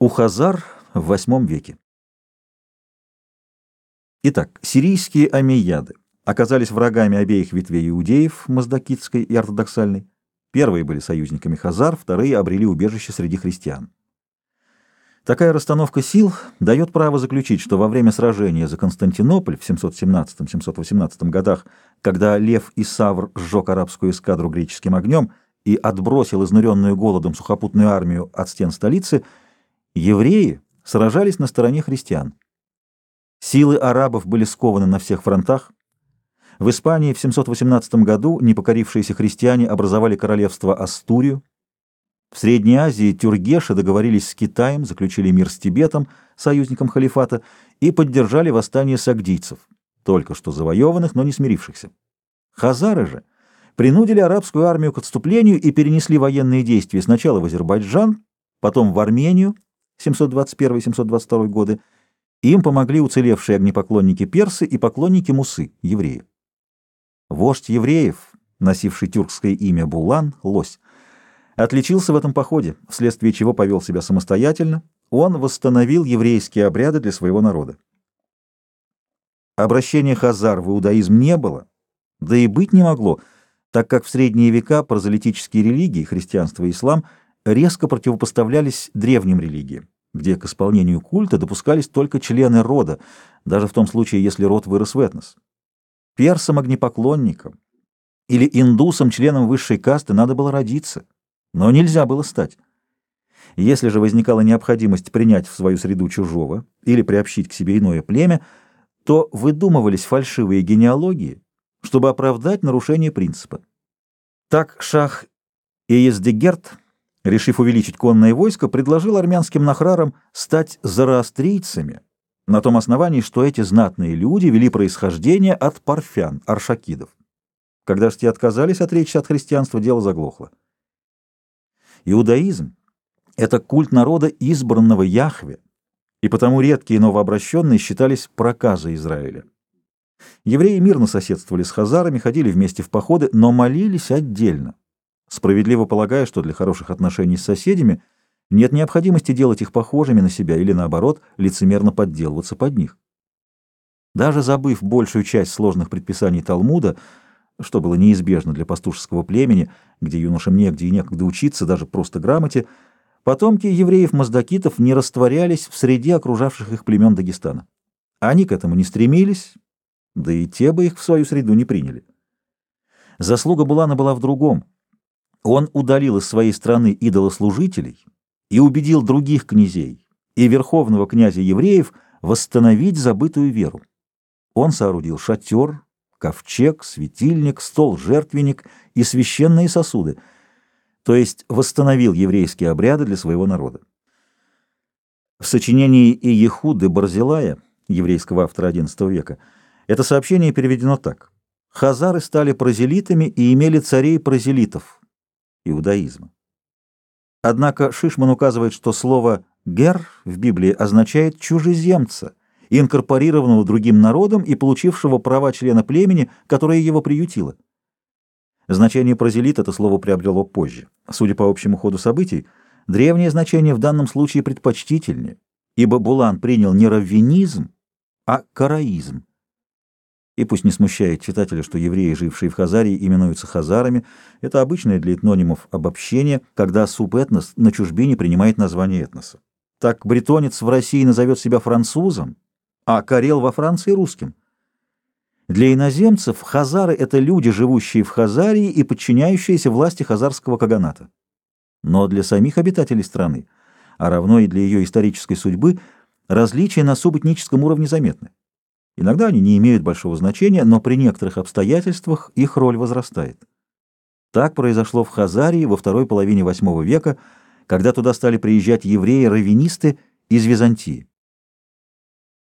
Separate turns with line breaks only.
У Хазар в VIII веке. Итак, сирийские амейяды оказались врагами обеих ветвей иудеев, маздакитской и ортодоксальной. Первые были союзниками Хазар, вторые обрели убежище среди христиан. Такая расстановка сил дает право заключить, что во время сражения за Константинополь в 717-718 годах, когда Лев и Савр сжег арабскую эскадру греческим огнем и отбросил изнуренную голодом сухопутную армию от стен столицы, Евреи сражались на стороне христиан. Силы арабов были скованы на всех фронтах. В Испании в 718 году непокорившиеся христиане образовали королевство Астурию. В Средней Азии тюргеши договорились с Китаем, заключили мир с Тибетом, союзником халифата, и поддержали восстание сагдийцев, только что завоеванных, но не смирившихся. Хазары же принудили арабскую армию к отступлению и перенесли военные действия сначала в Азербайджан, потом в Армению, 721-722 годы, им помогли уцелевшие огнепоклонники персы и поклонники Мусы, евреи. Вождь евреев, носивший тюркское имя Булан, лось, отличился в этом походе, вследствие чего повел себя самостоятельно, он восстановил еврейские обряды для своего народа. Обращения хазар в иудаизм не было, да и быть не могло, так как в средние века прозелитические религии, христианство и ислам – резко противопоставлялись древним религиям, где к исполнению культа допускались только члены рода, даже в том случае, если род вырос в этнос. Персам-огнепоклонникам или индусам, членам высшей касты, надо было родиться, но нельзя было стать. Если же возникала необходимость принять в свою среду чужого или приобщить к себе иное племя, то выдумывались фальшивые генеалогии, чтобы оправдать нарушение принципа. Так шах Иездегерт решив увеличить конное войско, предложил армянским нахрарам стать зороастрийцами на том основании, что эти знатные люди вели происхождение от парфян, аршакидов. Когда же те отказались отречься от христианства, дело заглохло. Иудаизм — это культ народа, избранного Яхве, и потому редкие новообращенные считались проказой Израиля. Евреи мирно соседствовали с хазарами, ходили вместе в походы, но молились отдельно справедливо полагая, что для хороших отношений с соседями нет необходимости делать их похожими на себя или, наоборот, лицемерно подделываться под них. Даже забыв большую часть сложных предписаний Талмуда, что было неизбежно для пастушеского племени, где юношам негде и некогда учиться, даже просто грамоте, потомки евреев-маздакитов не растворялись в среде окружавших их племен Дагестана. Они к этому не стремились, да и те бы их в свою среду не приняли. Заслуга Булана была в другом — он удалил из своей страны идолослужителей и убедил других князей и верховного князя евреев восстановить забытую веру. Он соорудил шатер, ковчег, светильник, стол-жертвенник и священные сосуды, то есть восстановил еврейские обряды для своего народа. В сочинении Иехуды Барзилая, еврейского автора XI века, это сообщение переведено так. «Хазары стали прозелитами и имели царей-прозелитов, иудаизма. Однако Шишман указывает, что слово «гер» в Библии означает «чужеземца», инкорпорированного другим народом и получившего права члена племени, которое его приютило. Значение прозелит это слово приобрело позже. Судя по общему ходу событий, древнее значение в данном случае предпочтительнее, ибо Булан принял не раввинизм, а караизм. И пусть не смущает читателя, что евреи, жившие в Хазарии, именуются хазарами, это обычное для этнонимов обобщение, когда субэтнос на чужбине принимает название этноса. Так бретонец в России назовет себя французом, а карел во Франции русским. Для иноземцев хазары — это люди, живущие в Хазарии и подчиняющиеся власти хазарского каганата. Но для самих обитателей страны, а равно и для ее исторической судьбы, различия на субэтническом уровне заметны. Иногда они не имеют большого значения, но при некоторых обстоятельствах их роль возрастает. Так произошло в Хазарии во второй половине VIII века, когда туда стали приезжать евреи-раввинисты из Византии.